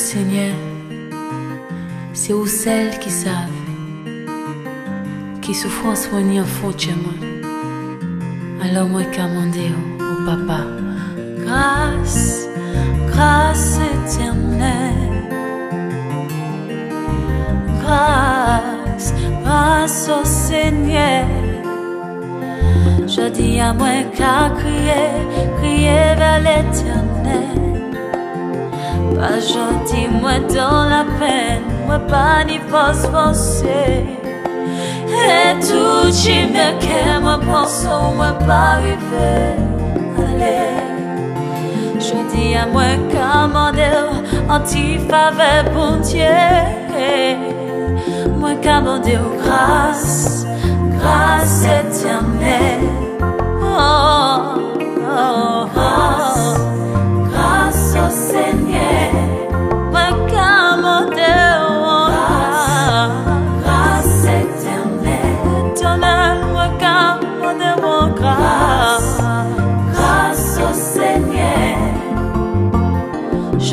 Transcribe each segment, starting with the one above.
Seigneur, c'est vous celles qui savent, qui souffrance soigner en fond moi. Alors moi commandé au papa, grâce, grâce éternelle, grâce, grâce au Seigneur. Je dis à moi qu'à crier, crier vers l'éternel. Pas gentil, moi dans la peine, moi pas ni penser. Et tout me qu'aime, moi pense, moi pas arriver. Allez, je dis à moi commander, anti-faveur pour Dieu. Moi commander grâce, grâce éternelle. Oh, oh, oh,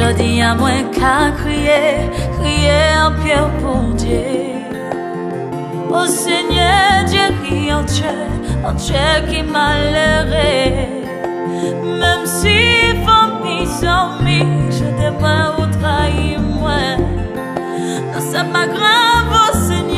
Je dis à moi qu'à crier, crier en pierre pour Dieu. Ô Seigneur, Dieu qui en Dieu, en Dieu qui m'a l'airé. Même si t'aime ou trahi moi. Non, c'est pas grave, ô Seigneur,